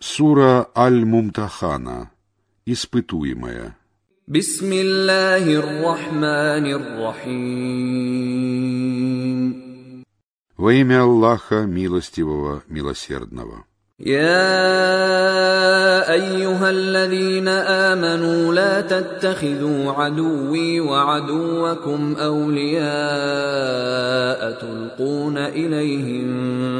Сура Аль-Мумтахана. Испытуемая. بسم الله الرحمن الرحيم Во имя Аллаха, милостивого, милосердного. يا ايها الذين امنوا لا تتخذوا عدوي وعدوكم اولياء تلقون اليهم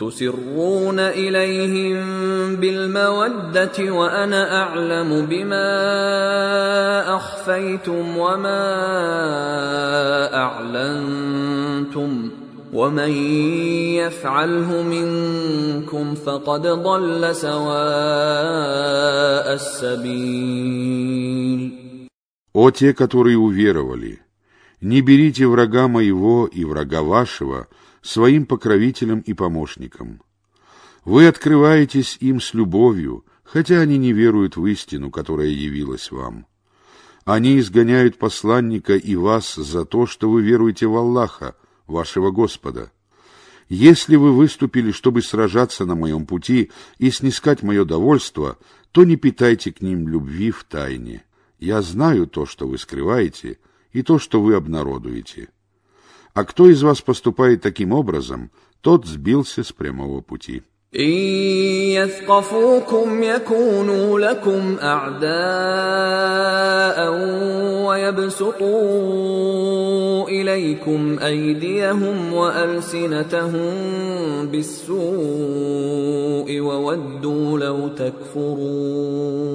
تسرون اليهم بالموده وانا اعلم بما اخفيتم وما اعلنتم ومن يفعله منكم فقد ضل سواء السبيل О те, которые уверовали, не берите врага моего и врага вашего своим покровителем и помощником. Вы открываетесь им с любовью, хотя они не веруют в истину, которая явилась вам. Они изгоняют посланника и вас за то, что вы веруете в Аллаха, вашего Господа. Если вы выступили, чтобы сражаться на моем пути и снискать мое довольство, то не питайте к ним любви в тайне. Я знаю то, что вы скрываете, и то, что вы обнародуете. А кто из вас поступает таким образом, тот сбился с прямого пути. إن يثقفوكم يكونوا لكم أعداء ويبسطوا إليكم أيديهم وألسنتهم بالسوء وودوا لو تكفرون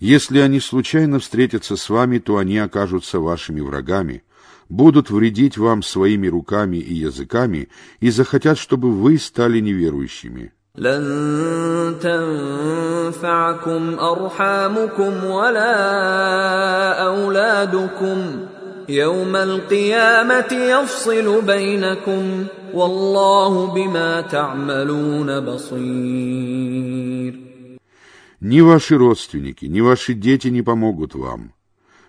Если они случайно встретятся с вами, то они окажутся вашими врагами, будут вредить вам своими руками и языками и захотят, чтобы вы стали неверующими. لن تنفعكم أرحامكم ولا أولادكم يوم القيامة يفصل بينكم والله بما تعملون بصير Ни ваши родственники, ни ваши дети не помогут вам.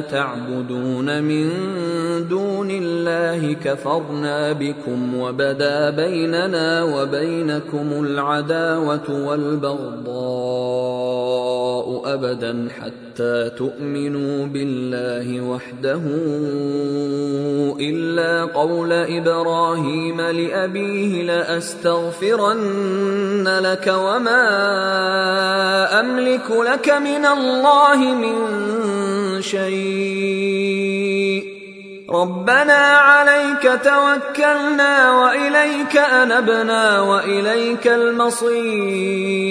تعبدون من دون الله كفرنا بكم وبدا بيننا وبينكم العداوة والبغضاء أبدا حتى تؤمنوا بالله وحده إلا قول إبراهيم لأبيه لأستغفرن لك وما أملك لك من الله من شيء. ربنا عليك توكلنا وإليك أنبنا وإليك المصير.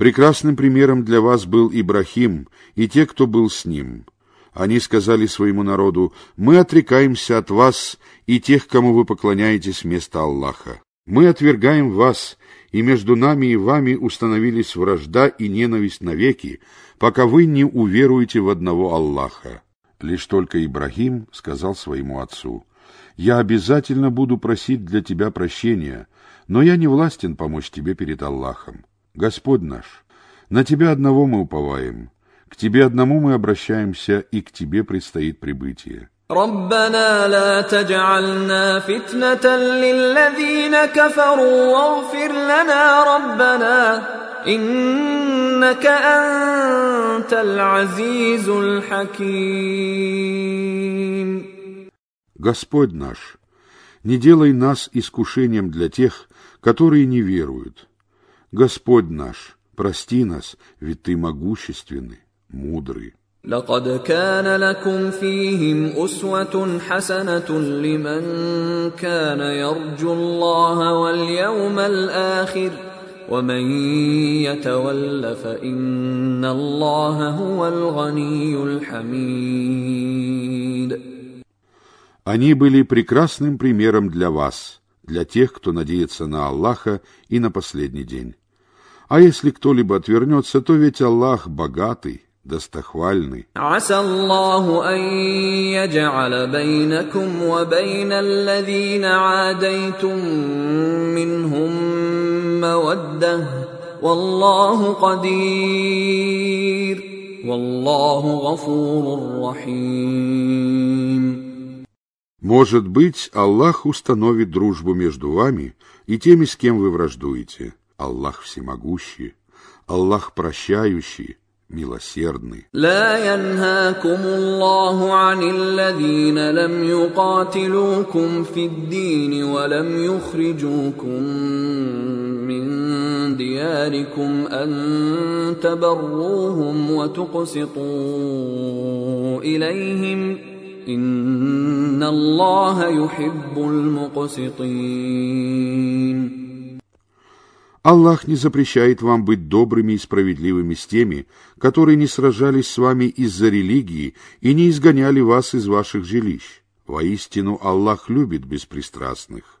Прекрасным примером для вас был Ибрахим и те, кто был с ним. Они сказали своему народу, «Мы отрекаемся от вас и тех, кому вы поклоняетесь вместо Аллаха. Мы отвергаем вас, и между нами и вами установились вражда и ненависть навеки, пока вы не уверуете в одного Аллаха». Лишь только Ибрахим сказал своему отцу, «Я обязательно буду просить для тебя прощения, но я не властен помочь тебе перед Аллахом. Господь наш, на тебя одного мы уповаем, к тебе одному мы обращаемся, и к тебе предстоит прибытие». ربنا لا تجعلنا فتنة للذين كفروا واغفر لنا ربنا إنك أنت العزيز الحكيم Господь наш, не делай нас искушением для тех, которые не веруют. – Господь наш, прости нас, ведь Ты могущественный, мудрый. لقد كان لكم فيهم اسوه حسنه لمن كان يرجو الله واليوم الاخر ومن يتول فان الله هو الغني الحميد Они были прекрасным примером для вас, для тех, кто надеется на Аллаха и на последний день. А если кто-либо отвернется, то ведь Аллах богатый, достохвальный. Асаллаху ан яджа'ала байнакум ва байна аллазина адайтум минхум маваддах. Валлаху кадир. Валлаху гафурур рахим. Может быть, Аллах установит дружбу между вами и теми, с кем вы враждуете. Аллах всемогущий, Аллах прощающий, милосердный. لا ينهاكم الله عن الذين لم يقاتلوكم في الدين ولم يخرجوكم من دياركم أن تبروهم وتقسطوا إليهم إن الله يحب المقسطين Аллах не запрещает вам быть добрыми и справедливыми с теми, которые не сражались с вами из-за религии и не изгоняли вас из ваших жилищ. Воистину Аллах любит беспристрастных.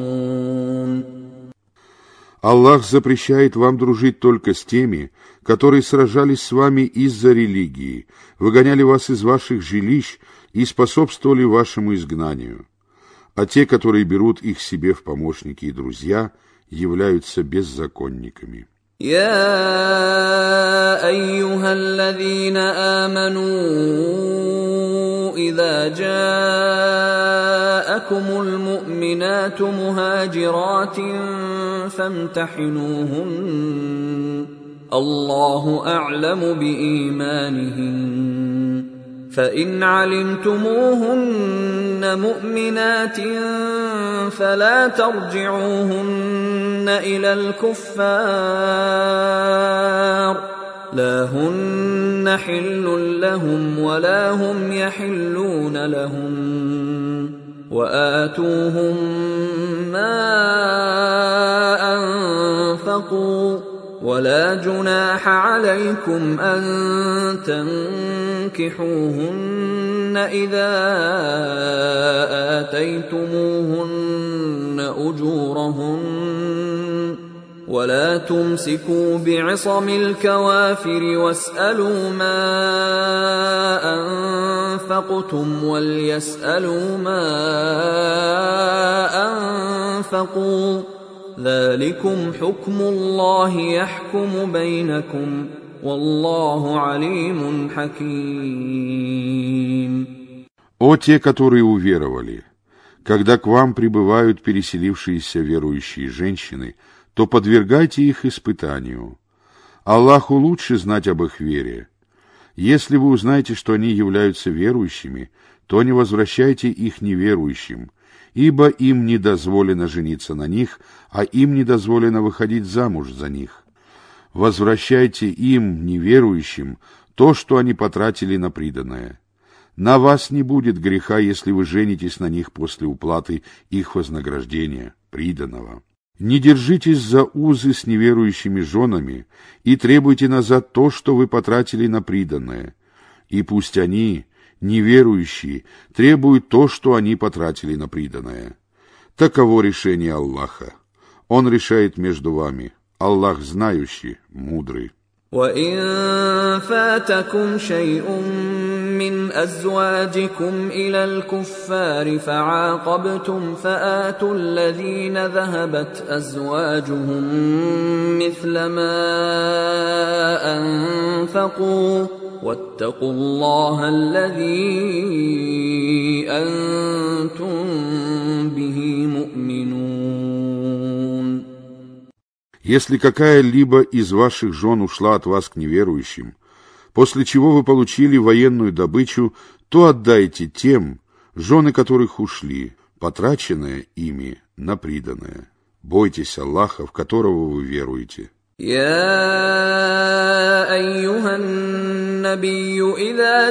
Аллах запрещает вам дружить только с теми, которые сражались с вами из-за религии, выгоняли вас из ваших жилищ и способствовали вашему изгнанию. А те, которые берут их себе в помощники и друзья, являются беззаконниками. يا ايها الذين امنوا اذا جاءكم المؤمنات مهاجرات فامتحنوهن. الله أعلم بإيمانهن. فإن علمتموهن مؤمنات فلا ترجعوهن إلى الكفار. لا هن حل لهم ولا هم يحلون لهم. وآتوهم ما أنفقوا ولا جناح عليكم أن تنكحوهن إذا آتيتموهن أجورهن ولا تمسكوا بعصم الكوافر واسالوا ما انفقتم وليسالوا ما انفقوا ذلكم حكم الله يحكم بينكم والله عليم حكيم О те, которые уверовали! Когда к вам прибывают переселившиеся верующие женщины, то подвергайте их испытанию. Аллаху лучше знать об их вере. Если вы узнаете, что они являются верующими, то не возвращайте их неверующим, ибо им не дозволено жениться на них, а им не дозволено выходить замуж за них. Возвращайте им, неверующим, то, что они потратили на приданное. На вас не будет греха, если вы женитесь на них после уплаты их вознаграждения, приданного. Не держитесь за узы с неверующими женами и требуйте назад то, что вы потратили на приданное. И пусть они, неверующие, требуют то, что они потратили на приданное. Таково решение Аллаха. Он решает между вами. Аллах знающий, мудрый. وان فاتكم شيء من ازواجكم الى الكفار فعاقبتم فاتوا الذين ذهبت ازواجهم مثل ما انفقوا واتقوا الله الذي أنتم به مؤمنون Если какая-либо из ваших жен ушла от вас к неверующим, после чего вы получили военную добычу, то отдайте тем, жены которых ушли, потраченное ими на приданное. Бойтесь Аллаха, в которого вы веруете. يا ايها النبي اذا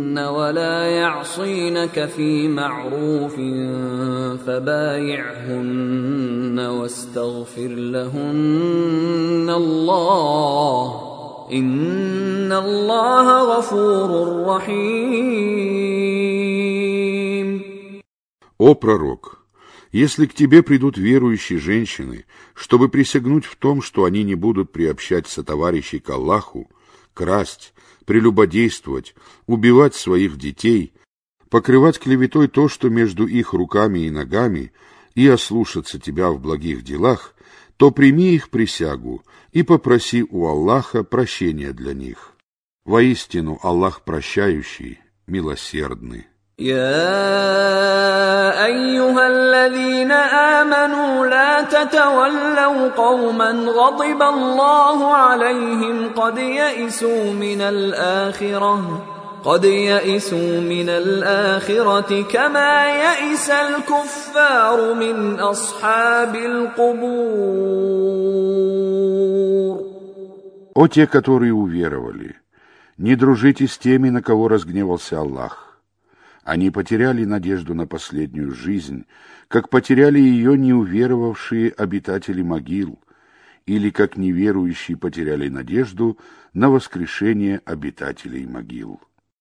وارجلهن ولا يعصينك في معروف فبايعهن واستغفر لهن الله ان الله غفور رحيم О пророк! Если к тебе придут верующие женщины, чтобы присягнуть в том, что они не будут приобщать сотоварищей к Аллаху, красть, прелюбодействовать, убивать своих детей, покрывать клеветой то, что между их руками и ногами, и ослушаться тебя в благих делах, то прими их присягу и попроси у Аллаха прощения для них. Воистину Аллах прощающий, милосердный. يا ايها الذين امنوا لا تتولوا قوما غضب الله عليهم قد يئسوا من الاخره قد يئسوا من الاخره كما يئس الكفار من اصحاب القبور О те, которые уверовали, не дружите с теми, на кого разгневался Аллах. Они потеряли надежду на последнюю жизнь, как потеряли ее неуверовавшие обитатели могил, или как неверующие потеряли надежду на воскрешение обитателей могил.